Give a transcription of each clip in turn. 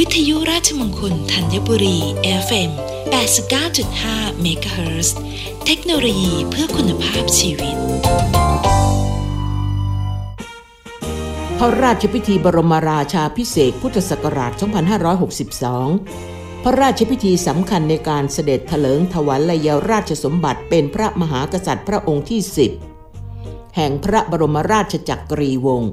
วิทยุราชมงคลธัญบุรี FM 89.5เมกะเฮิรตซ์เทคโนโลยีเพื่อคุณภาพชีวิต พระราชพิธีบรมราชาพิเศษพุทธศักราช 2562 พระราชพิธีสำคัญในการเสด็จถลิงถวัลยราชสมบัติเป็นพระมหากษัตริย์พระองค์ที่ 10 แห่งพระบรมราชจักรีวงศ์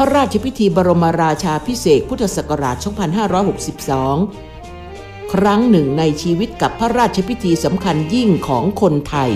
พระราชพิธีบรมราชาพิเศษพุทธศักราช 2562 ครั้งหนึ่งในชีวิตกับพระราชพิธีสำคัญยิ่งของคนไทย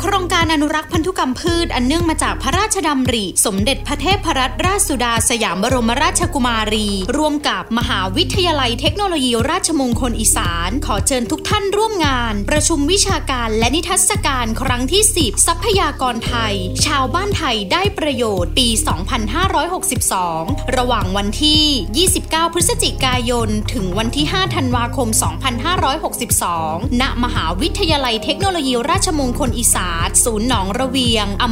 โครงการอนุรักษ์พันธุกรรมพื ชอันเนื่องมาจากพระราชดำริ สมเด็จพระเทพรัตนราชสุดาสยามบรมราชกุมารี ร่วมกับมหาวิทยาลัยเทคโนโลยีราชมงคลอีสาน ขอเชิญทุกท่านร่วมงาน ประชุมวิชาการและนิทรรศการครั้งที่ 10 ทรัพยากรไทย ชาวบ้านไทยได้ประโยชน์ปี 2562 ระหว่างวันที่ 29 พฤศจิกายน ถึงวันที่ 5 ธันวาคม 2562 ณ มหาวิทยาลัยเทคโนโลยีราชมงคลอีสาน ศูนย์หนองระเวียงอำ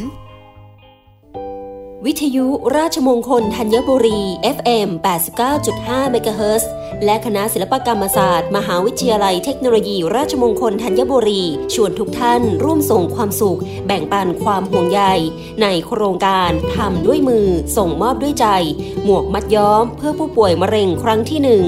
วิทยุราชมงคลธัญบุรี FM 89.5 MHz และคณะศิลปกรรมศาสตร์ มหาวิทยาลัยเทคโนโลยี ราชมงคลธัญบุรี ชวนทุกท่านร่วมส่งความสุข แบ่งปันความห่วงใย ในโครงการทำด้วยมือ ส่งมอบด้วยใจ หมวกมัดย้อมเพื่อผู้ป่วยมะเร็งครั้งที่หนึ่ง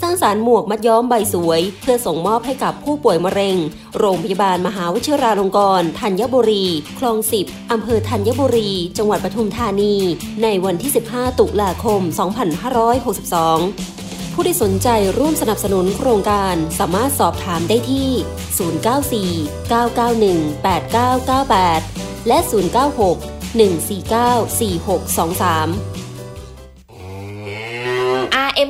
สร้างสารหมวกมัดย้อมใบสวย เพื่อส่งมอบให้กับผู้ป่วยมะเร็ง โรงพยาบาลมหาวิทยาลงกรณ์ธัญบุรี คลองสิบอำเภอธัญบุรี จังหวัดปทุมธานี ในวันที่ 15 ตุลาคม 2562ผู้ที่สนใจร่วมสนับสนุนโครงการสามารถสอบถามได้ที่ 094 991 8998 และ 096 149 4623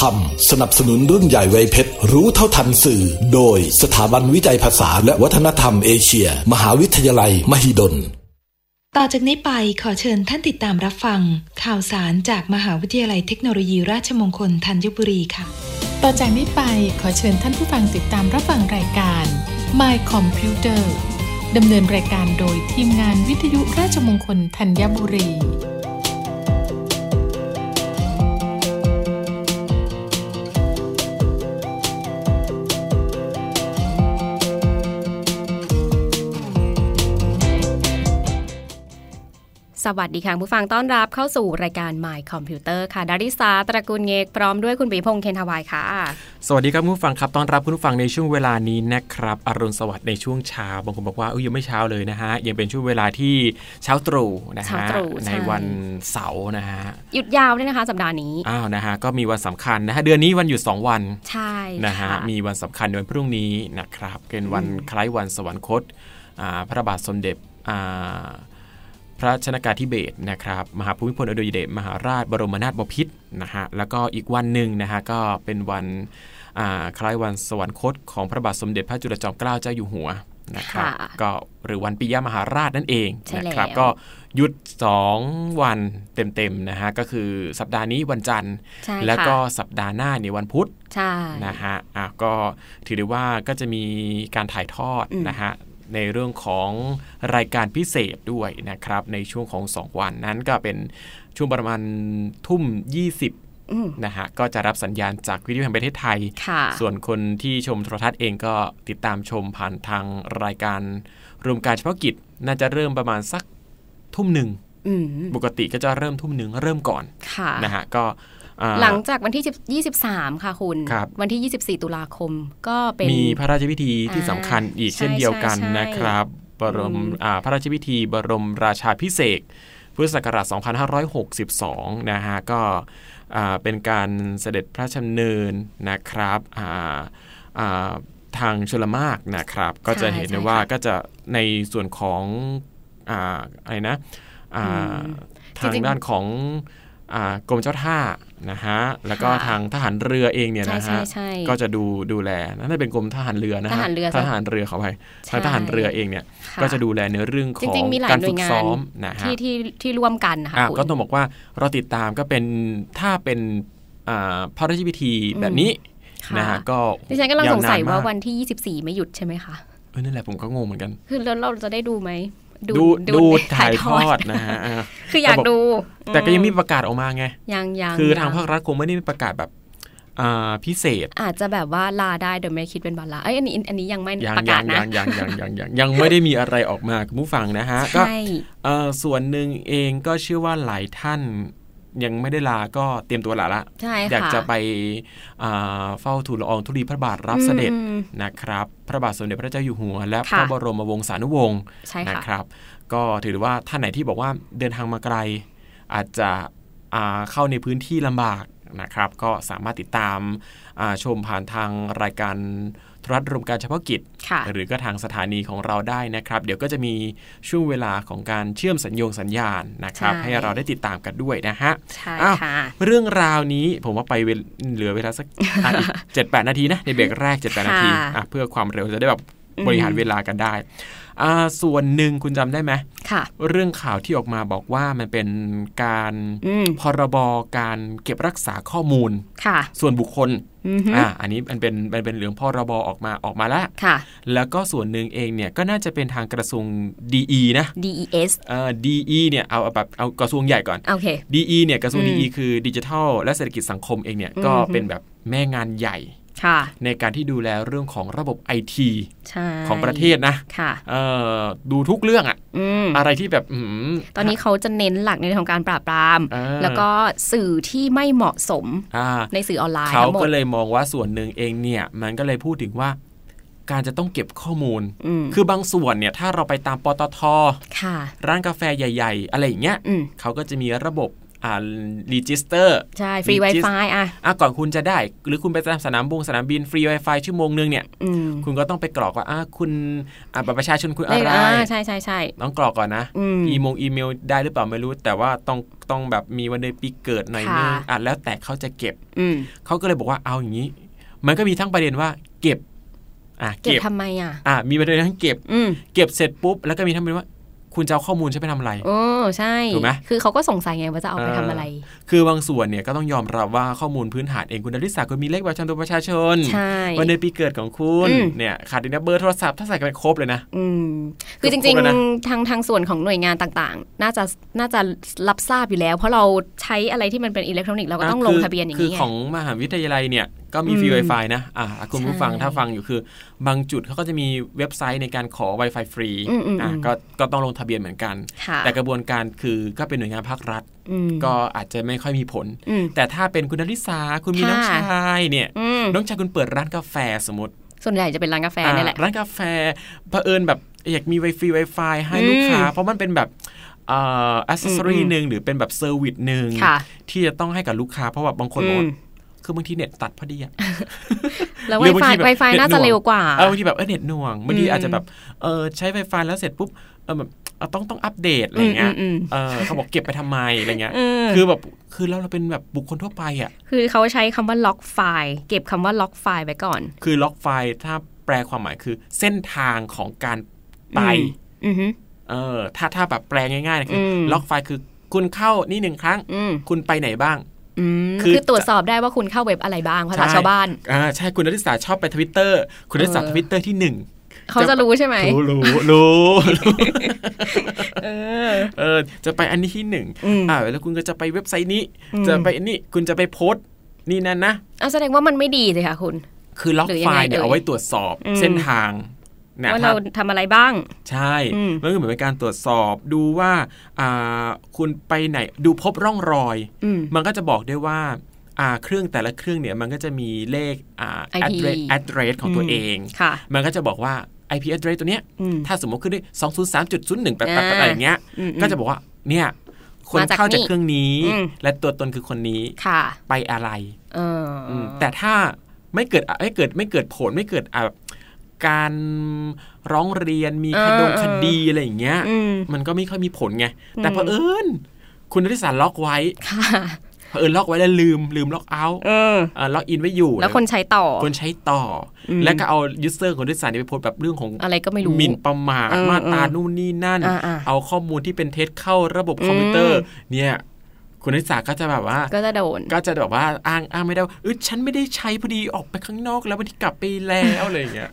ทำสนับสนุนรุ่นใหญ่ไวยเพชร รู้เท่าทันสื่อ โดยสถาบันวิจัยภาษาและวัฒนธรรมเอเชีย มหาวิทยาลัย มหิดล ต่อจากนี้ไปขอเชิญท่านติดตามรับฟัง ข่าวสารจากมหาวิทยาลัยเทคโนโลยีราชมงคลธัญบุรีค่ะ ต่อจากนี้ไปขอเชิญท่านผู้ฟังติดตามรับฟังรายการ My Computer ดำเนินรายการโดยทีมงานวิทยุราชมงคลธัญบุรี สวัสดีค่ะผู้ฟังต้อนรับเข้าสู่รายการ My Computer ค่ะดาริสาตระกูลเงกพร้อมด้วยคุณปีพงษ์เคนทวายค่ะ สวัสดีครับคุณผู้ฟังครับต้อนรับคุณผู้ฟังในช่วงเวลานี้นะครับอรุณสวัสดิ์ในช่วงเช้าบางคนบอกว่าเอ้ยยังไม่เช้าเลยนะฮะยังเป็นช่วงเวลาที่เช้าตรู่นะเช้าฮะตรู่ใช่ในวันเสาร์นะฮะหยุดยาวด้วยนะคะสัปดาห์นี้อ้าวนะฮะก็มีวันสำคัญนะฮะเดือนนี้วันหยุด 2 วันใช่นะฮะค่ะมีวันสำคัญในวันพรุ่งนี้นะครับเป็นวันคล้ายวันสวรรคตอ่าพระบาทสมเด็จอ่า พระชนากาธิเบศรนะครับมหาภูมิพลอดุลยเดชมหาราชบรมนาถบพิตรนะฮะแล้วก็อีกวันหนึ่งนะฮะก็เป็นวันอ่าคล้ายวันสวรรคตของพระบาทสมเด็จพระจุลจอมเกล้าเจ้าอยู่หัวนะครับค่ะก็หรือวันปิยมหาราชนั่นเองใช่นะครับแล้วก็หยุด 2 วันเต็มๆนะฮะก็คือสัปดาห์นี้วันจันทร์ใช่แล้วค่ะก็สัปดาห์หน้าเนี่ยวันพุธใช่นะฮะอะก็ถือได้ว่าก็จะมีการถ่ายทอดอืมนะฮะ ในเรื่องของรายการพิเศษด้วยนะครับในช่วงของ 2 วันนั้นก็เป็นช่วงประมาณทุ่ม 20อืมนะฮะก็จะรับสัญญาณจากวิทยุแห่งประเทศไทยค่ะส่วนคนที่ชมโทรทัศน์เองก็ติดตามชมผ่านทางรายการรวมการเฉพาะกิจ น่าจะเริ่มประมาณสักทุ่มหนึ่งอืมปกติก็จะเริ่มทุ่มหนึ่งเริ่มก่อนค่ะนะฮะก็อ่า หลังจากวันที่10 23 ค่ะคุณครับวันที่ 24 ตุลาคมก็เป็นมีพระราชพิธีที่อ่าสำคัญอีกใช่เช่นเดียวกันใช่ใช่นะครับบรมอืมอ่าพระราชพิธีบรมราชาพิเศษกพุทธศักราช 2562 นะฮะ ก็อ่าเป็นการเสด็จพระราชดำเนินนะครับอ่าอ่าทางชลมากนะครับ ก็จะเห็นได้ว่าก็จะในส่วนของอ่าอะไรนะอ่าทางจริงๆด้านของอ่า กรมเจ้าท่านะฮะแล้วก็ค่ะทางทหารเรือเองเนี่ยนะใช่ฮะใช่ใช่ก็จะดูดูแลนั่นเป็นกรมทหารเรือนะฮะทหารเรือทหารเรือเขาไปใช่ทางทหารเรือเองเนี่ยค่ะก็จะดูแลในเรื่องขจองริงๆมีหลายการหน่ฝึวยกงาซ้นอมนะฮะที่ที่ที่ร่วมกันนะคะอะคุณก็ต้องบอกว่าเราติดตามก็เป็นถ้าเป็นอ่าพระราชพิธีแบบนี้ค่ะนะฮะก็ดิฉันกำลังสงสัยนนว่ามวันที่ 24 ไม่หยุดใช่ไหมคะเออนั่นแหละผมก็งงเหมือนกัน คือแล้วเราจะได้ดูไหม ดูดูถ่ายทอดนะฮะอะคืออยากก็บดู แต่ก็ยังไมมีประกาศออกมาไงยังยังคือทางยังภาครัฐคงไม่ได้มีประกาศแบบอ่าพิเศษอาจจะแบบว่าลาได้โดยไม่คิดเป็นวันลาเอ้ยอันนี้อันนี้ยังไม่ยังประยักาศงนะยังยังยังยังยังยังไม่ได้มีอะไรออกมาคุณผู้ฟังนะฮะก็ใช่เอ่อส่วนหนึ่งเองก็เชื่อว่าหลายท่าน ยังไม่ได้ลาก็เตรียมตัวลาละใช่ค่ะอยากจะไปอ่าเฝ้าทูลละอองธุลีพระบาทรับเสด็จอืมนะครับ พระบาทสมเด็จพระเจ้าอยู่หัว และค่ะพระบรมวงศานุวงศ์ใช่ค่ะนะครับ ก็ถือว่าท่านไหนที่บอกว่าเดินทางมาไกล อาจจะอ่าเข้าในพื้นที่ลำบาก นะครับ ก็สามารถติดตามอ่าชมผ่านทางรายการโทรทัศน์รวมการเฉพาะกิจค่ะหรือก็ทางสถานีของเราได้นะครับ เดี๋ยวก็จะมีช่วงเวลาของการเชื่อมสัญญงสัญญาณนะครับใช่ให้เราได้ติดตามกันด้วยนะฮะใช่อ้าวค่ะเรื่องราวนี้ผมว่าไปเวลเหลือเวลาสักอะอีกเจ็ดแปดนาทีนะในเบรกแรกเจ็ดแปดนาทีค่ะอะเพื่อความเร็วจะได้แบบอืมบริหารเวลากันได้อ่า ส่วนหนึ่งคุณจำได้ไหมค่ะ เรื่องข่าวที่ออกมาบอกว่ามันเป็นการอืมพรบการเก็บรักษาข้อมูลค่ะ ส่วนบุคคลอือฮึอ่าอันนี้มันเป็นมันเป็นเรื่องพรบออกมาออกมาแล้วค่ะ แล้วก็ส่วนหนึ่งเองเนี่ยก็น่าจะเป็นทางกระทรวง DE นะ DES เอ่อ DE เนี่ยเอาเอาแบบเอากระทรวงใหญ่ก่อนโอเค DE เนี่ยกระทรวงอืม DE คือดิจิทัลและเศรษฐกิจสังคมเองเนี่ยก็อือฮึเป็นแบบแม่งานใหญ่ค่ะ ในการที่ดูแลเรื่องของระบบ IT ใช่ของประเทศนะค่ะเอ่อดูทุกเรื่องอะอืมอะไรที่แบบอื้อหืตอนนี้เขาจะเน้นหลักในเรื่องของการปราบปรามอ่าแล้วก็สื่อที่ไม่เหมาะสมอ่าในสื่อออนไลน์เขาทั้งหมก็ดเลยมองว่าส่วนหนึ่งเองเนี่ย มันก็เลยพูดถึงว่าการจะต้องเก็บข้อมูลอืมคือบางส่วนเนี่ยถ้าเราไปตามปตทค่ะร้านกาแฟใหญ่ ๆ อะไรอย่างเงี้ยอืมเขาก็จะมีระบบ อ่า registerใช่ฟรี Wi-Fi อะอะก่อนคุณจะได้ หรือคุณไปตามสนามบงสนามบินฟรี Wi-Fi ชั่วโมงนึงเนี่ยอืมคุณก็ต้องไปกรอกว่าอะคุณอะบัตรประชาชนคุณเลอะไรอ่าใช่ใช่ใช่ต้องกรอกก่อนนะอืมอีมงอีเมลได้หรือเปล่าไม่รู้ แต่ว่าต้องต้องแบบมีวันเดือนปีเกิดหน่อยนึงค่ะอะแล้วแต่เขาจะเก็บอืมเขาก็เลยบอกว่าเอาอย่างนี้ มันก็มีทั้งประเด็นว่าเก็บอะเก็บทำไมอะอะมีประเด็นทั้งเก็บอืมเก็บเสร็จปุ๊บแล้วก็มีทั้งประเด็นว่า คุณจะเอาข้อมูลใช้ไปทำอะไรโอ้ใช่ถูกไหมคือเขาก็สงสัยไงว่าจะเอาไปทำอะไร คือบางส่วนเนี่ยก็ต้องยอมรับว่าข้อมูลพื้นฐานเองคุณดาริสาคุณมีเลขบัตรประจำตัวประชาชนใช่วันเดือนปีเกิดของคุณอืมเนี่ยขาดอีกนะเบอร์โทรศัพท์ถ้าใส่กันไปครบเลยนะอืมคือจครริบงแล้วนะๆทางทางส่วนของหน่วยงานต่างๆ น่าจะน่าจะรับทราบอยู่แล้ว เพราะเราใช้อะไรที่มันเป็นอิเล็กทรอนิกส์เราก็ต้องลงคืทะเบียนอย่างคือนี้ไงของมหาวิทยาลัยเนี่ย ก็มีอืมฟรี Wi-Fi นะอ่าคุณผู้ฟังใช่ถ้าฟังอยู่คือ บางจุดเขาก็จะมีเว็บไซต์ในการขอ Wi-Fi ฟรีอืมอืมอ่าอืมก็ก็ต้องลงทะเบียนเหมือนกันค่ะแต่กระบวนการคือก็เป็นหน่วยงานภาครัฐอืมก็อาจจะไม่ค่อยมีผลอืมแต่ถ้าเป็นคุณดาริสาคุณมีน้องค่ะชายเนี่ยอืมน้องชายคุณเปิดร้านกาแฟสมมติ ส่วนใหญ่จะเป็นร้านกาแฟนี่แหละอ่าร้านกาแฟเผอิญแบบอยากมีไวฟรี Wi-Fi ให้อืมลูกค้า เพราะมันเป็นแบบเอ่อ accessory อืมหนึ่งหรือเป็นแบบ service หนึ่งค่ะที่จะต้องให้กับลูกค้าเพราะว่าบางคนบอกอืว่าม คือบางทีเน็ตตัดพอดีอะแล้วหรือบาง Wi-Fi ทีแบบ Wi-Fi เน็ตน่าจะหน่วงเร็วกว่าเออบางทีแบบเออเน็ตหน่วงบางทีอืมอาจจะแบบเออใช้ Wi-Fi แล้วเสร็จปุ๊บเออแบบเออต้องต้องอัปเดตอะไรเงี้ยอืมอืมอืมเออเขาบอกเก็บไปทำไมอะไรเงี้ยเออคือแบบคือเราเราเป็นแบบบุคคลทั่วไปอะ คือเขาใช้คำว่า log file เก็บคำว่า log file ไว้ก่อน คือ log file ถ้าแปลความหมายคือเส้นทางของการไปอือฮึเออถ้าถ้าแบบแปลง่ายๆนะคืออืม log file คือคุณเข้านี่หนึ่งครั้งอืมคุณไปไหนบ้างอืม คือคือตรวจสอบได้ว่าคุณเข้าเว็บอะไรบ้างภาษาชาวบ้านอ่าใช่คุณนัทธิสาชอบไปทวิตเตอร์คุณนัทธิสาเออทวิตเตอร์ที่หนึ่งเขาจะรู้ใช่ไหมรู้รู้รู้รู้เออเออ จะไปอันนี้ที่หนึ่งอืมอ่าแล้วคุณก็จะไปเว็บไซต์นี้อืมจะไปอันนี่คุณจะไปโพสต์นี่นั่นนะอะแสดงว่ามันไม่ดีสิคะคุณ คือ log file หรือยัไฟงไงเนี่ยเอ่ยเอาไว้ตรวจสอบอืมเส้นทางนะ ว่าถ้าเราทำอะไรบ้าง ใช่อืมมันก็เหมือนเป็นการตรวจสอบดูว่าอ่าคุณไปไหนดูพบร่องรอยอืมมันก็จะบอกได้ว่าอ่าเครื่องแต่ละเครื่องเนี่ยมันก็จะมีเลขอ่า IP address address ของตัวอืมเองค่ะมันก็จะบอกว่า IP address ตัวเนี้ยอืมถ้าสมมติขึ้นด้วย203.01แปดอ่าอะไรอย่างเงี้ยอืมก็จะบอกว่า เนี่ย คนมาจากเข้าจากนี่เครื่องนี้อืมและตัวตนคือคนนี้ค่ะไปอะไรเอออมแต่ถ้าไม่เกิดไม่เกิดไม่เกิดผลไม่เกิดอะ การร้องเรียนมีคดงเออคดีอะไรอย่างเงี้ยอืมมันก็ไม่ค่อยมีผลไง แต่อืมเผอิญคุณนริสารล็อกไว้ค่ะเผอิญล็อกไว้แล้วลืมลืม logout เออ login ไว้อยู่ แล้วคนใช้ต่อ คนใช้ต่ออืมแล้วก็เอา user ของนริสารไปโพสต์แบบเรื่องของอะไรก็ไม่รู้หมิ่นประมาทเออมาตราเออนู่นนี่นั่นอ่าๆเอาข้อมูลที่เป็นเท็จเข้าระบบคอมพิวเตอร์เนี่ย คุณนริสาก็จะแบบว่า ก็จะโดน ก็จะแบบว่าอ้างอ้างไม่ได้ว่าเออฉันไม่ได้ใช้พอดีออกไปข้างนอกแล้ววันที่กลับไปแล้วอะไรอย่างเงี้ย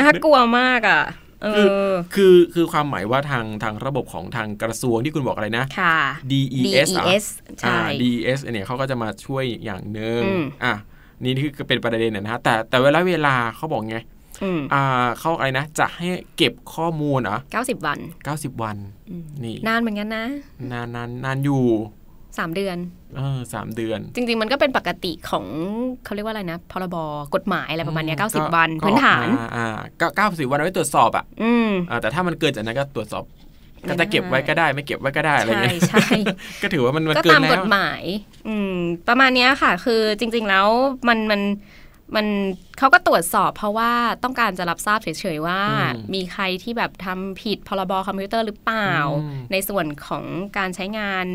น่ากลัวมากอะเอคืออคือคือความหมายว่าทางทางระบบของทางกระทรวงที่คุณบอกอะไรนะค่ะ DES เหรอ DES ใช่อ่า DES เนี่ยเขาก็จะมาช่วยอย่างหนึ่งอืมอะนี่คือเป็นประเด็นนะฮะแต่แต่เวลาเวลาเขาบอกไง อืมอ่าเขาอะไรนะ จะให้เก็บข้อมูลเหรอเก้าสิบวัน90วันนี่นานเหมือนกันนะ นานนานนานอยู่สามเดือนเออสามเดือน จริง ๆ มันก็เป็นปกติของเขาเรียกว่าอะไรนะ พรบกฎหมายอะไรประมาณเนี้ยก็เก้าสิบวันก็พื้นฐานออกมาอ่าก็เก้าสิบวันเอาไว้ตรวจสอบอะอืมอ่าแต่ถ้ามันเกินจากนั้นก็ตรวจสอบไม่ก็จะเก็บไว้ก็ได้ไม่เก็บไว้ก็ได้อะไรอย่างเงี้ยใช่ใช่ก็ถือว่ามันมันก็เกินตามแล้วกฎหมาย อืม ประมาณเนี้ยค่ะ คือจริง ๆแล้วมันมัน มันเขาก็ตรวจสอบเพราะว่าต้องการจะรับทราบเฉยๆว่าอืมมีใครที่แบบทำผิดพรบคอมพิวเตอร์หรือเปล่าอืมในส่วนของการใช้งาน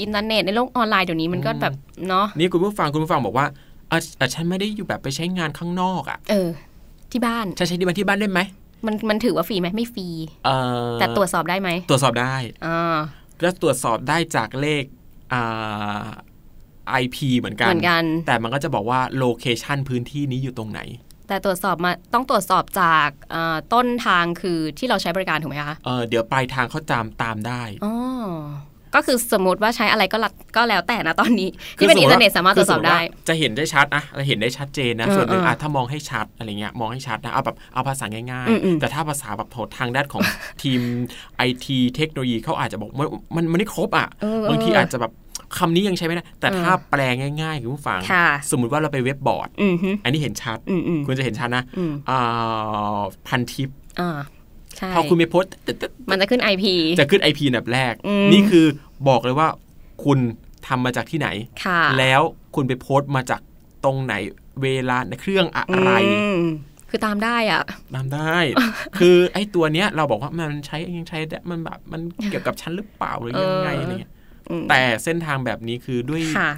อินเทอร์เน็ตในโลกออนไลน์เดี๋ยวนี้มันก็อืมแบบเนาะนี่คุณผู้ฟังคุณผู้ฟังบอกว่าเออเออฉันไม่ได้อยู่แบบไปใช้งานข้างนอกอะ เออ ที่บ้านฉันใช้ที่บ้านที่บ้านได้ไหมมันมันถือว่าฟรีไหมไม่ฟรีเออแต่ตรวจสอบได้ไหมตรวจสอบได้อ่าแล้วตรวจสอบได้จากเลขอ่า IP เหมือนกันเหมือนกัน แต่มันก็จะบอกว่า location พื้นที่นี้อยู่ตรงไหน แต่ตรวจสอบมาต้องตรวจสอบจากเอ่อต้นทางคือที่เราใช้บริการถูกไหมคะเออเดี๋ยวปลายทางเขาจามตามได้อ๋อก็คือสมมติว่าใช้อะไรก็รัดก็แล้วแต่นะตอนนี้ ที่เป็นอินเทอร์เน็ตสามารถตรวจสอบได้คืมมุติว่าจะเห็นได้ชัดนะจะเห็นได้ชัดเจนนะเออส่วนหนึ่งเอออ่อะถ้ามองให้ชัดอะไรเงี้ยมองให้ชัดนะเอาแบบเอาภาษาง่ายอืมอืมๆแต่ถ้าภาษาแบบโถทางด้านของทีมไอทีเทคโนโลยีเขาอาจจะบอกมันมันมันไม่ครบอะเออเออบางทีอาจจะแบบ คำนี้ยังใช้ไม่ได้แต่ถ้าแปลง่ายๆคุณผู้ฟังค่ะสมมุติว่าเราไปเว็บบอร์ดอือฮึอันนี้เห็นชัดอืมอืมคุณจะเห็นชัดนะอืมอ่าพันทิปอ่าใช่พอคุณไปโพสต์ตึ๊ดตึ๊ดมันจะขึ้น IP จะขึ้น IP อันดับแรกอืมนี่คือบอกเลยว่าคุณทำมาจากที่ไหนค่ะแล้วคุณไปโพสต์มาจากตรงไหนเวลาในเครื่องอะไรอืมคือตามได้อะตามได้ คือไอ้ตัวเนี้ยเราบอกว่ามันใช้ยังใช้ได้มันแบบมันเกี่ยวกับฉันหรือเปล่าหรือยังไงเออออะไรเงี้ยอืม แต่เส้นทางแบบนี้คือด้วยค่ะ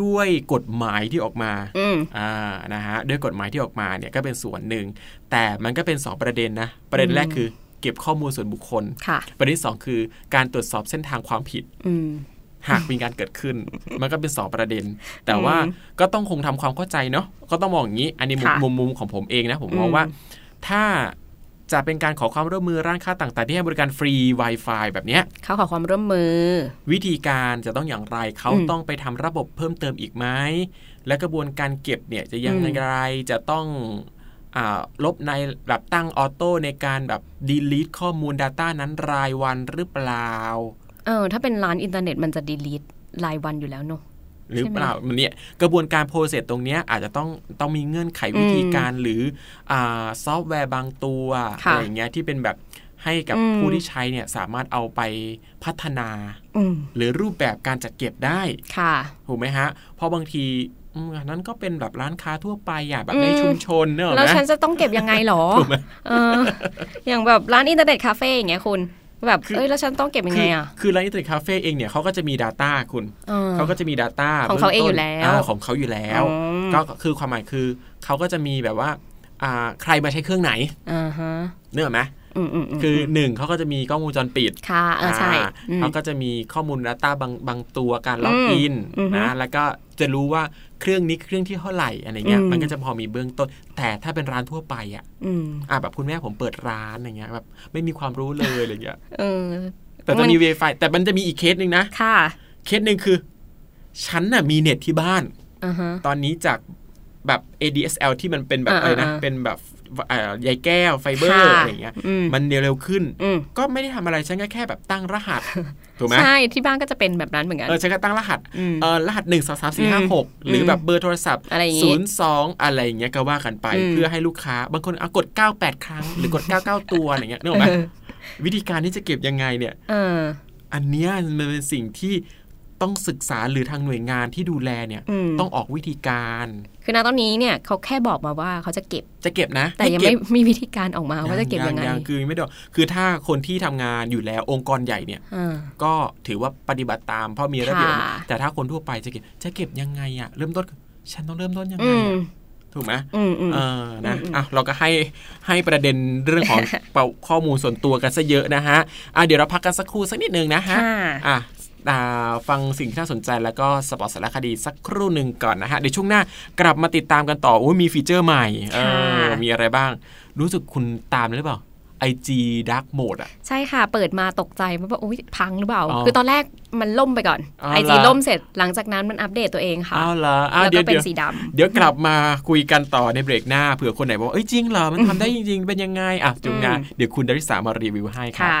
ด้วยกฎหมายที่ออกมาอืมอ่านะฮะด้วยกฎหมายที่ออกมาเนี่ยก็เป็นส่วนหนึ่ง แต่มันก็เป็นสองประเด็นนะ ประเด็นแรกคือเก็บข้อมูลส่วนบุคคลค่ะประเด็นที่สองคือการตรวจสอบเส้นทางความผิดอืมหากมีการเกิดขึ้น มันก็เป็นสองประเด็น แต่ว่าอืมก็ต้องคงทำความเข้าใจเนาะก็ต้องมองอย่างนี้ อันนี้มุมค่ะมุมมุมของผมเองนะ ผมมองอืมว่า ถ้า จะเป็นการขอความร่วมมือร้านค้าต่างๆที่ให้บริการฟรี Wi-Fi แบบเนี้ยเขาขอความร่วมมือ วิธีการจะต้องอย่างไรเขาอืมต้องไปทำระบบเพิ่มเติมอีกไหมและกระบวนการเก็บเนี่ยจะยังอืมไงจะต้องอาลบในแบบตั้ง auto ในการแบบ delete ข้อมูล Data นั้นรายวันหรือเปล่า เออถ้าเป็นร้านอินเทอร์เน็ตมันจะ delete รายวันอยู่แล้วเนอะ หรือใช่ไหมเปล่ามันเนี่ยกระบวนการ process ตรงเนี้ยอาจจะต้องต้องมีเงื่อนไขวิธีการหรืออาซอฟต์แวร์บางตัวค่ะอะไรอย่างเงี้ยที่เป็นแบบให้กับอืมผู้ที่ใช้เนี่ยสามารถเอาไปพัฒนาอืมหรือรูปแบบการจัดเก็บได้ค่ะถูกไหมฮะ เพราะบางทีอืมอันนั้นก็เป็นแบบร้านค้าทั่วไปอะแบบอืมในชุมชนเนอะแล้วไหมฉันจะต้องเก็บยังไงหรอถูกไหมเอออย่างแบบร้านอินเทอร์เน็ตคาเฟ่อย่างเงี้ยคุณ แบบเอ้ยแล้วฉันต้องเก็บยังไงอะคือคือร้านอินเทอร์เน็ตคาเฟ่เองเนี่ยเขาก็จะมี Data คุณเออเขาก็จะมี Data ของเขาเองบื้ต้นอยู่แล้วาของเขาอยู่แล้วอืมก็คือความหมายคือเขาก็จะมีแบบว่าอ่าใครมาใช้เครื่องไหนอ่าฮะเนื้ออกไหมอืมอืมม คือหนึ่งเขาก็จะมีกล้องวงจรปิดค่ะเออใช่อ่าอืมเขาก็จะมีข้อมูล Data บางบางตัวการล็อกอืมอินอือฮึนะแล้วก็จะรู้ว่าเครื่องนี้เครื่องที่เท่าไหร่อะไรเงี้ยอืมมันก็จะพอมีเบื้องต้น แต่ถ้าเป็นร้านทั่วไปอะอืมอ่าแบบคุณแม่ผมเปิดร้านอย่างเงี้ยแบบไม่มีความรู้เลยอะไรเงี้ยเออแต่จะมี Wi-Fi แต่มันจะมีอีกเคสหนึ่งนะค่ะเคสหนึ่งคือฉันน่ะมีเน็ตที่บ้านอ่าฮะตอนนี้จากแบบ ADSL ที่มันเป็นแบบอ่าอะไรนะอ่าเป็นแบบเอ่อ ใยแก้วไฟเบอร์ค่ะอะไรอย่างเงี้ยอืมมันเร็วขึ้นอืมก็ไม่ได้ทำอะไรฉันก็แค่แบบตั้งรหัสถูกไหมใช่ ที่บ้านก็จะเป็นแบบนั้นเหมือนกันเออฉันก็ตั้งรหัสอืมเออรหัสหนึ่งสองสามสี่ห้าหกหรือแบบเบอร์โทรศัพท์อะไรอย่างงี้ศูนย์สองอะไรอย่างเงี้ยก็ว่ากันไปอืมเพื่อให้ลูกค้า บางคนเอากด98ครั้ง หรือกด99ตัวอะไรเงี้ยนึกออกไหมเออวิธีการที่จะเก็บยังไงเนี่ยเอออันเนี้ยมันเป็นสิ่งที่ ต้องศึกษาหรือทางหน่วยงานที่ดูแลเนี่ยอืมต้องออกวิธีการ คือณตอนนี้เนี่ยเขาแค่บอกมาว่าเขาจะเก็บจะเก็บนะ แต่ยังให้ไม่เก็บมีวิธีการออกมาว่าจะเก็บยังไงคือไม่ได้คือถ้าคนที่ทำงานอยู่แล้วองค์กรใหญ่เนี่ยอ่าก็ถือว่าปฏิบัติตามเพราะมีระเบียบค่ะแต่ถ้าคนทั่วไปจะเก็บจะเก็บยังไงอะเริ่มต้นฉันต้องเริ่มต้นยังไงอืมอะถูกไหมอืมอืมเออนะอืมอะเราก็ให้ให้ประเด็นเรื่องของเป่าข้อมูลส่วนตัวกันซะเยอะนะฮะอะเดี๋ยวเราพักกันสักครู่สักนิดนึงนะฮะค่ะอะอ่า ฟังสิ่งที่น่าสนใจแล้วก็ spot สารคดีสักครู่หนึ่งก่อนนะฮะ เดี๋ยวช่วงหน้ากลับมาติดตามกันต่อโอ้ยมีฟีเจอร์ใหม่เออค่ะมีอะไรบ้าง รู้สึกคุณตามหรือเปล่า IG Dark Mode อะ ใช่ค่ะ เปิดมาตกใจว่าแบบอุ้ยพังหรือเปล่าอ๋อคือตอนแรกมันล่มไปก่อนอ๋อ IG เหรอล่มเสร็จหลังจากนั้นมันอัปเดตตัวเองค่ะอ้าวเหรออ้าวแล้วเดี๋ก็ยวเป็นเดี๋ยวสีดำเดี๋ยวกลับมาคุยกันต่อในเบรกหน้าเผื่อคนไหนบอกว่าเอ้ยจริงเหรอ มันทำได้จริง ๆ เป็นยังไง อะจุงงานอืมเดี๋ยวคุณดาริสามารีวิวให้ครับค่ะ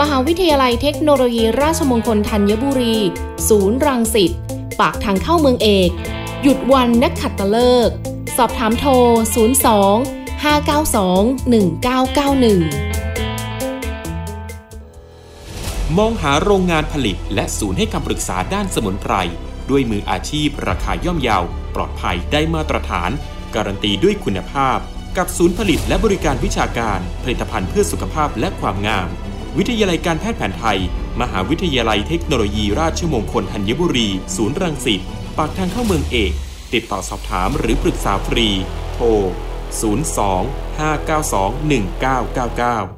มหาวิทยาลัยเทคโนโลยีราชมงคลธัญบุรี ศูนย์รังสิต ปากทางเข้าเมืองเอก หยุดวันนักขัดตะเลิก สอบถามโทร 02 592 1991 มองหาโรงงานผลิตและศูนย์ให้คำปรึกษาด้านสมุนไพร ด้วยมืออาชีพราคาย่อมเยาว ปลอดภัยได้มาตรฐาน การันตีด้วยคุณภาพ กับศูนย์ผลิตและบริการวิชาการ ผลิตภัณฑ์เพื่อสุขภาพและความงาม วิทยาลัยการแพทย์แผนไทย มหาวิทยาลัยเทคโนโลยีราชมงคลธัญบุรี ศูนย์รังสิต ปากทางเข้าเมืองเอก ติดต่อสอบถามหรือปรึกษาฟรี โทร 02 592 1999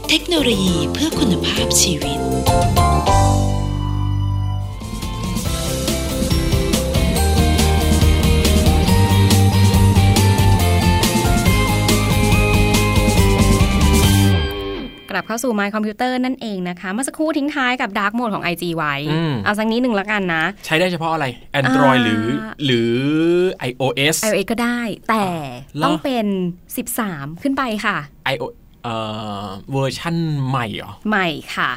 เทคโนโลยีเพื่อคุณภาพชีวิต กลับเข้าสู่ My Computer นั่นเองนะคะ เมื่อสักครู่ทิ้งท้ายกับ Dark Mode ของ IG ไว้ อืม เอาสักนิดหนึ่งแล้วกันนะ ใช้ได้เฉพาะอะไร Android อ่าหรือหรือ iOS iOS ก็ได้ แต่เหรอต้องเป็น 13 ขึ้นไปค่ะ iO เอ่อเวอร์ชั่นใหม่เหรอ ใหม่ค่ะ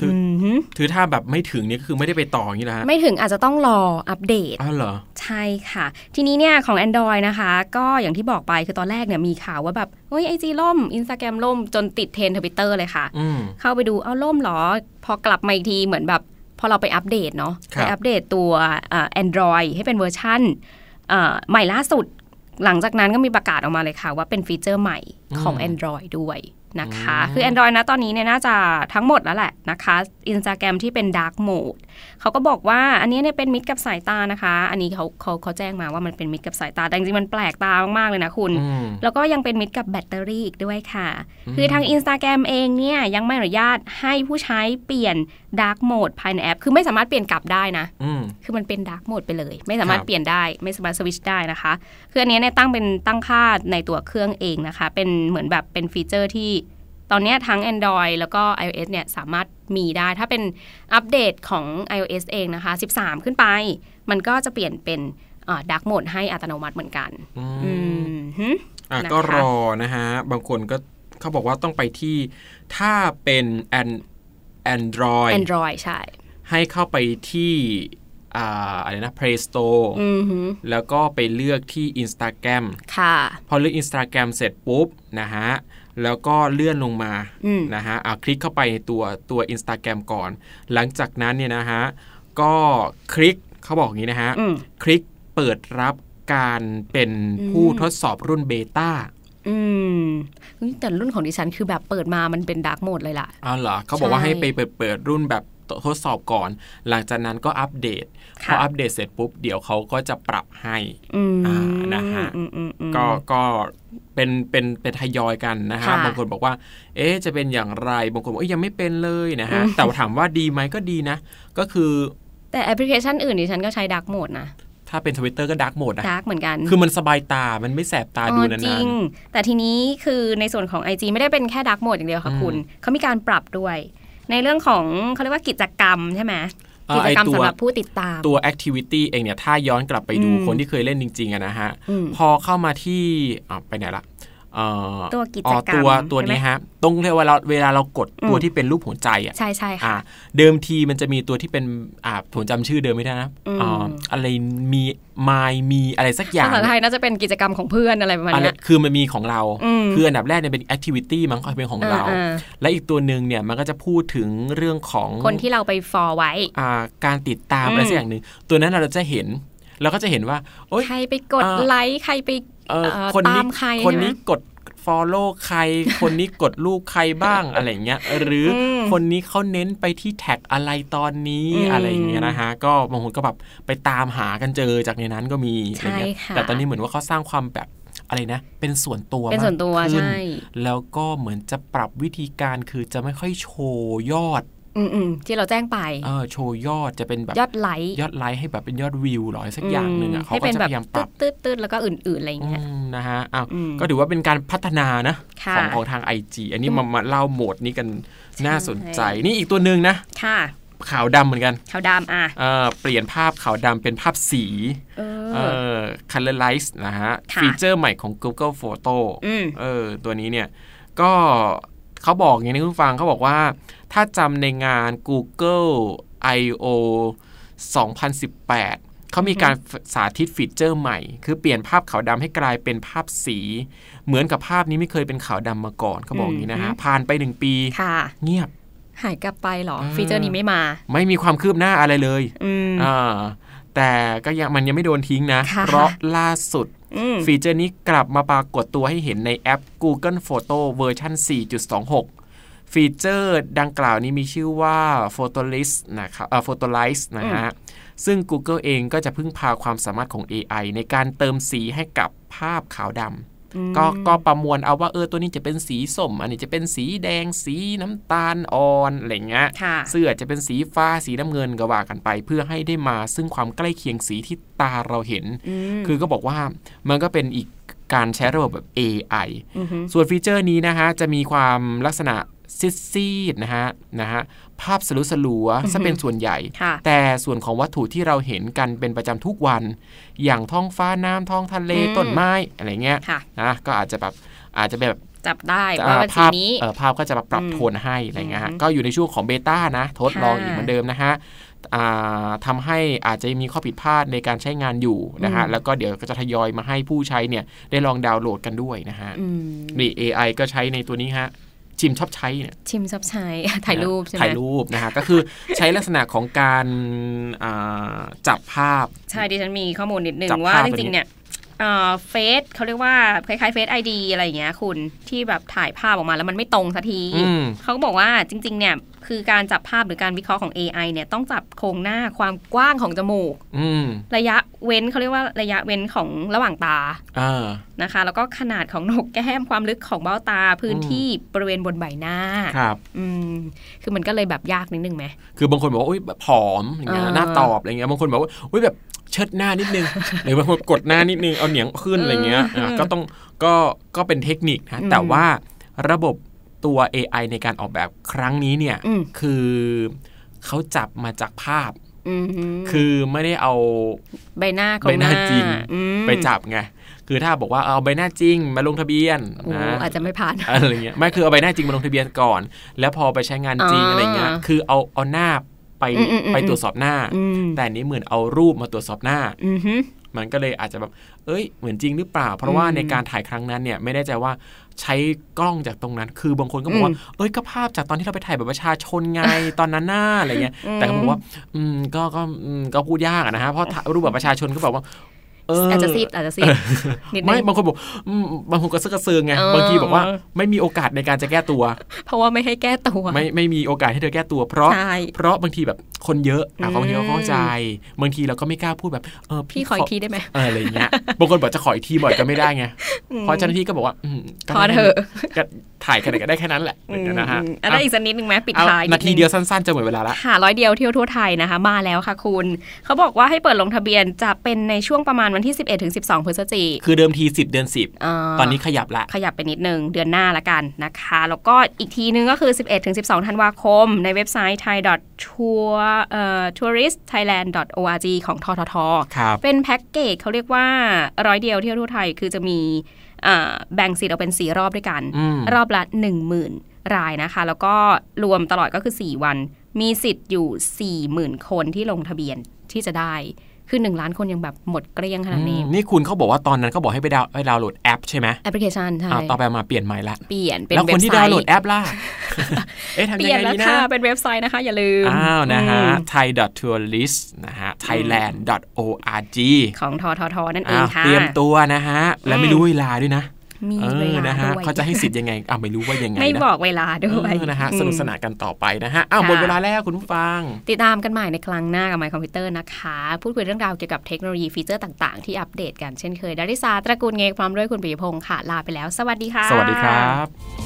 คืออหือคือถ้าแบบไม่ถึงนี่ก็คือไม่ได้ไปต่ออย่างนี้นะฮะ ไม่ถึงอาจจะต้องรออัปเดตอ้าวเหรอ ใช่ค่ะ ทีนี้เนี่ยของ Android นะคะ ก็อย่างที่บอกไปคือตอนแรกเนี่ยมีข่าวว่าแบบเฮ้ย IG ล่มอินสตาแกรมล่มจนติดเทรนทวิตเตอร์ Twitter เลยค่ะอืมเข้าไปดูเอาล่มเหรอ พอกลับมาอีกทีเหมือนแบบพอเราไปอัปเดตเนาะครับไปอัปเดตตัวอ่า Android ให้เป็นเวอร์ชั่นอ่าใหม่ล่าสุด หลังจากนั้นก็มีประกาศออกมาเลยค่ะ ว่าเป็นฟีเจอร์ใหม่ของอืม Android ด้วยนะคะอืมคือ Android นะตอนนี้เนี่ยน่าจะทั้งหมดแล้วแหละนะคะ Instagram ที่เป็น Dark Mode เขาก็บอกว่าอันนี้เนี่ยเป็นมิตรกับสายตานะคะ อันนี้เขาเขาเขาแจ้งมาว่ามันเป็นมิตรกับสายตา แต่จริงๆมันแปลกตามากๆเลยนะคุณอืมแล้วก็ยังเป็นมิตรกับแบตเตอรี่อีกด้วยค่ะอืมคือทาง Instagram เองเนี่ยยังไม่อนุญาตให้ผู้ใช้เปลี่ยน Dark Mode ภายในแอป คือไม่สามารถเปลี่ยนกลับได้นะอืมคือมันเป็น Dark Mode ไปเลย ไม่สามารถครับเปลี่ยนได้ไม่สามารถสวิตชได้นะคะ คืออันเนี้ยเนี่ยตั้งเป็นตั้งค่าในตัวเครื่องเองนะคะ เป็นเหมือนแบบเป็นฟีเจอร์ที่ตอนเนี้ยทั้ง Android แล้วก็ iOS เนี่ยสามารถมีได้ ถ้าเป็นอัปเดตของ iOS เองนะคะ 13 ขึ้นไป มันก็จะเปลี่ยนเป็นดักโหมดให้อัตโนมัติเหมือนกันอืมฮึอะนะคะก็รอนะฮะ บางคนก็เขาบอกว่าต้องไปที่ถ้าเป็น An Android Android ใช่ ให้เข้าไปที่อ่าอะไรนะ Play Store อือฮึแล้วก็ไปเลือกที่ Instagram ค่ะ พอเลือก Instagram เสร็จปุ๊บนะฮะ แล้วก็เลื่อนลงมาอืมนะฮะอะคลิกเข้าไปในตัวตัว Instagram ก่อน หลังจากนั้นเนี่ยนะฮะ ก็คลิกเขาบอกอย่างนี้นะฮะอืมคลิกเปิดรับการเป็นผู้อืมทดสอบรุ่นเบต้า อืมเฮ้ยแต่รุ่นของดิฉันคือแบบเปิดมามันเป็นดักโหมดเลยล่ะอ้าวเหรอเขาบอกว่าใช่ให้ไปเปิดเปิดรุ่นแบบทดสอบก่อน หลังจากนั้นก็อัปเดตพค่ะออัปเดตเสร็จปุ๊บ เดี๋ยวเขาก็จะปรับให้อืมอ่านะฮะอืมอืมอืมก็ก็เป็นเป็นเป็นทยอยกันนะฮะค่ะบางคนบอกว่า เอ๊ะจะเป็นอย่างไรบางคนบอกเอ้ยยังไม่เป็นเลยนะฮะอืมแต่ว่าถามว่าดีไหมก็ดีนะ ก็คือ แต่แอปพลิเคชันอื่นดิฉันก็ใช้ดักโหมดนะ ถ้าเป็นทวิตเตอร์ก็ดักโหมดนะดักเหมือนกัน คือมันสบายตา มันไม่แสบตาดูอ๋อจนารินงแต่ทีนี้คือในส่วนของ IG ไม่ได้เป็นแค่ดักโหมดอย่างเดียวค่ะอืมคุณ เขามีการปรับด้วย ในเรื่องของเขาเรียกว่ากิจกรรมใช่ไหมเอ่อกิจกรรมไอ้ตัวสำหรับผู้ติดตามๆตัว activity เองเนี่ย ถ้าย้อนกลับไปดูอืมคนที่เคยเล่นจริง ๆอะนะฮะอืมพอเข้ามาที่อะไปไหนละเอ่อ ตัวกิจอ๋อกรรมตัวตัวใช่ไหมนี้ฮะต้องเรียกว่าเราเวลาเรากดอืมตัวที่เป็นรูปหัวใจอะใช่ใช่อ่าค่ะเดิมทีมันจะมีตัวที่เป็นอ่าผมจำชื่อเดิมไม่ได้นะอืมอ่าอะไรมีมายมีอะไรสักอย่าภางษาไทยน่าจะเป็นกิจกรรมของเพื่อนอะไรประมาณอะไรเนี้ยคือมันมีของเราอืมคืออันดับแรกเนี่ยเป็น activity มันก็เป็นของเราอ่าและอีกตัวหนึ่งเนี่ยมันก็จะพูดถึงเรื่องของคนที่เราไปฟอลไว้อ่าการติดตามอืมอะไรสักอย่างหนึ่งตัวนั้นเราจะเห็นเราก็จะเห็นว่าโอ๊ยใครไปกดอ่าไลค์ใครไป เออเอ่อคนนี้ตามใครคนใช่ไหมนี้กด follow ใคร คนนี้กดลูกใครบ้างอะไรอย่างเงี้ย หรืออมคนนี้เขาเน้นไปที่แท็กอะไรตอนนี้อืมอะไรอย่างเงี้ยนะฮะ ก็บางคนก็แบบไปตามหากันเจอจากในนั้นก็มีอะไรเงี้ยใช่ค่ะแต่ตอนนี้เหมือนว่าเขาสร้างความแบบอะไรนะ เป็นส่วนตัวเป็นส่วนตัวมากขึ้นใช่แล้วก็เหมือนจะปรับวิธีการคือจะไม่ค่อยโชว์ยอด อืมอืมที่เราแจ้งไปเออโชว์ยอดจะเป็นแบบยอดไลค์ยอดไลค์ให้แบบเป็นยอดวิวหรอสักอย่างหนึ่งอะเขาให้ก็เป็นจะแบพบยายามปรับตืดตืดๆแล้วก็อื่นๆอะไรอย่างเงี้ยอืมนะฮะอ้าวอืมก็ถือว่าเป็นการพัฒนานะค่ะของของทาง IG อันนี้มามาเล่าโหมดนี้กันน่าสนใจใช่นี่อีกตัวหนึ่งนะค่ะขาวดำเหมือนกันขาวดำอะเออเปลี่ยนภาพขาวดำเป็นภาพสีเอเอออ colorize นะฮะค่ะฟีเจอร์ใหม่ของ Google Photo อืมเออตัวนี้เนี่ยก็ เขาบอกอย่างนี้คุณฟังเขาบอกว่า ถ้าจำในงาน Google I/O 2018 เขามีการสาธิตฟีเจอร์ใหม่ คือเปลี่ยนภาพขาวดำให้กลายเป็นภาพสี เหมือนกับภาพนี้ไม่เคยเป็นขาวดำมาก่อนเขาบอกอย่างนี้นะฮะอืมผ่านไปหนึ่งปีค่ะเงียบหายกลับไปเหรออ่าฟีเจอร์นี้ไม่มา ไม่มีความคืบหน้าอะไรเลยอืมอ่าแต่ก็ยังมันยังไม่โดนทิ้งนะค่ะเพราะล่าสุดอืม ฟีเจอร์นี้กลับมาปรากฏตัวให้เห็นในแอป Google Photo เวอร์ชัน4.26 ฟีเจอร์ดังกล่าวนี้มีชื่อว่า Photolist นะครับเอ่อ Photolist นะฮะ ซึ่ง Google เองก็จะพึ่งพาความสามารถของ AI ในการเติมสีให้กับภาพขาวดำ ก็ก็ประมวลเอาว่าเออตัวนี้จะเป็นสีส้ม อันนี้จะเป็นสีแดงสีน้ำตาลอ่อนอะไรเงี้ยค่ะเสื้อจะเป็นสีฟ้าสีน้ำเงินก็ว่ากันไป เพื่อให้ได้มาซึ่งความใกล้เคียงสีที่ตาเราเห็นอืมคือก็บอกว่ามันก็เป็นอีกการใช้ระบบแบบ AI อือฮึส่วนฟีเจอร์นี้นะฮะจะมีความลักษณะ ซิดซีดๆนะฮะนะฮะภาพสลัวสลัวอือฮึซะเป็นส่วนใหญ่ค่ะแต่ส่วนของวัตถุที่เราเห็นกันเป็นประจำทุกวัน อย่างท้องฟ้าน้ำท้องทะเลอืมต้นไม้อะไรเงี้ยค่ะนะก็อาจจะแบบอาจจะแบบจับได้อ่าว่าเป็นสีภาพนี้เอ่อภาพก็จะมาปรับอืมโทนให้อะไรเงี้ยฮะอืมก็อยู่ในช่วงของเบต้านะ ทดลองค่ะอีกเหมือนเดิมนะฮะอ่าทำให้อาจจะมีข้อผิดพลาดในการใช้งานอยู่นะฮะอืมแล้วก็เดี๋ยวก็จะทยอยมาให้ผู้ใช้เนี่ยได้ลองดาวน์โหลดกันด้วยนะฮะอืมนี่ AI ก็ใช้ในตัวนี้ฮะ ชิมชอบใช้เนี่ยชิมซับใช้ถ่ายรูปใช่ไหมถ่ายรูปนะฮะก็คือใช้ลักษณะของการอ่าจับภาพ ใช่ดิฉันมีข้อมูลนิดนึงจับว่าภาพจตัวนี้ริงๆเนี่ยเฟซเขาเรียกว่าคล้ายๆเฟซไอดีอะไรอย่างเงี้ยคุณที่แบบถ่ายภาพออกมาแล้วมันไม่ตรงสักทีอืมเขาก็บอกว่าจริง ๆ เนี่ย คือการจับภาพหรือการวิเคราะห์ของ AI เนี่ยต้องจับโครงหน้าความกว้างของจมูกอืมระยะเว้นเขาเรียกว่าระยะเว้นของระหว่างตาอ่านะคะ แล้วก็ขนาดของโหนกแก้มความลึกของเบ้าตาพื้นที่บริเวณบนใบหน้าครับอืมคือมันก็เลยแบบยากนิดนึงไหมคือบางคนบอกว่าอุ้ยแบบผอมอย่างเงี้ยอ่าหน้าตอบอะไรเงี้ยบางคนบอกว่าอุ้ยแบบเชิดหน้านิดนึงหรือบางคนกดหน้านิดนึงเอาเหนียงขึ้นอะไรเงี้ยอะก็ต้องก็ก็เป็นเทคนิคนะอืมแต่ว่าระบบ ตัว AI ในการออกแบบครั้งนี้เนี่ยอืมคือเขาจับมาจากภาพอืมคือไม่ได้เอาใบหน้าโครใบงหหน้าน้าจริงอืมไปจับไงคือถ้าบอกว่าเอาใบหน้าจริงมาลงทะเบียนโอ้นะอาจจะไม่ผ่านอะไรเงี้ยไม่คือเอาใบหน้าจริงมาลงทะเบียนก่อน แล้วพอไปใช้งานจริงอ่าอะไรเงี้ยคือเอาเอาหน้าไปอืมอืมอืมไปตรวจสอบหน้าอืมแต่อันนี้เหมือนเอารูปมาตรวจสอบหน้าอือฮึมันก็เลยอาจจะแบบเอ้ยเหมือนจริงหรือเปล่า เพราะว่าอืมในการถ่ายครั้งนั้นเนี่ยไม่ได้ใจว่า ใช้กล้องจากตรงนั้น คือบางคนก็บอกว่าอืมเอ้ยก็ภาพจากตอนที่เราไปถ่ายแบบประชาชนไงตอนนั้นน่าอะไรเงี้ยอืมแต่ก็บอกว่า อืมก็ก็อืมก็พูดยากอะนะฮะเพราะถ่ายรูปแบบประชาชนก็แบบว่าเอออาอาจจะซีดอาจจะซีดนิดนึงไม่บางคนบอกอืมบางคนก็ซึกกระเซิงไงเออบางทีบอกว่าไม่มีโอกาสในการจะแก้ตัว เพราะว่าไม่ให้แก้ตัว ไม่ไม่มีโอกาสให้เธอแก้ตัว เพราะใช่เพราะบางทีแบบคนเยอะอะอืมบางทีเขาเข้าใจ บางทีเราก็ไม่กล้าพูดแบบเออพี่ขออีกทีได้ไหมเอออะไรเงี้ยบางคนบอกจะขออีกทีบ่อยก็ไม่ได้ไงอืมเพราะเจ้าหน้าที่ก็บอกว่าอืมก็พอได้เถอะก็ถ่ายกันก็ได้แค่นั้นแหละนะฮะอืมอันนั้นอีกสักนิดนึงไหมปิดเอาท้ายนาทีดงเดียวสั้นๆจะหมดเวลาละค่ะร้อยเดียวเที่ยวทั่วไทยนะคะ มาแล้วค่ะคุณ เขาบอกว่าให้เปิดลงทะเบียนจะเป็นในช่วงประมาณวันที่ 11ถึง12 พฤศจิกคือเดิมที 10 เดือนอ่า10 ตอนนี้ขยับละ ขยับไปนิดนึงเดือนหน้าละกันนะคะ แล้วก็อีกทีนึงก็คือ 11ถึง12 ธันวาคม ในเว็บไซต์ thai tour เอ่อ tourist thailand org ของทททครับเป็นแพ็กเกจเขาเรียกว่าร้อยเดียวเที่ยวทั่วไทยคือจะมีอ่า แบ่งสิทธิ์ออกเป็น 4 รอบด้วยกันอืมรอบละ 10,000 รายนะคะ แล้วก็รวมตลอดก็คือ 4 วัน มีสิทธิ์อยู่ 40,000 คนที่ลงทะเบียนที่จะได้ คือ 1 ล้านคนยังแบบหมดเกลี้ยงขนาดนี้อืมนี่คุณเขาบอกว่าตอนนั้นเขาบอกให้ไปดาวน์ให้ดาวน์โหลดแอปใช่ไหมแอปพลิเคชันใช่อ่าต่อไปมาเปลี่ยนใหม่ละเปลี่ยนเป็นแล้วคนที่เว็บไซต์ดาวน์โหลดแอปล่ะเอ๊ะทำเปยังลี่ยนไงแล้วดีนะค่ะเป็นเว็บไซต์นะคะ อย่าลืมอ้าวนะฮะอืม thai tourist นะฮะ thailand org ของทททนั่นเออ้างวค่ะเตรียมตัวนะฮะ และไม่รู้เวลาด้วยนะ มีเอเวอลานะฮะด้วยเขาจะให้สิทธิ์ยังไงอะไม่รู้ว่ายังไงไม่นะบอกเวลาด้วยเออนะฮะอืมสนุกสนานกันต่อไปนะฮะอ้าวค่ะหมดเวลาแล้วคุณผู้ฟัง ติดตามกันใหม่ในครั้งหน้ากับไมค์คอมพิวเตอร์นะคะ พูดคุยเรื่องราวเกี่ยวกับเทคโนโลยีฟีเจอร์ต่างๆ ที่อัปเดตกันเช่นเคยดาริสาตระกูลเงกพร้อมด้วยคุณปิยพงศ์ค่ะลาไปแล้ว สวัสดีค่ะ สวัสดีครับ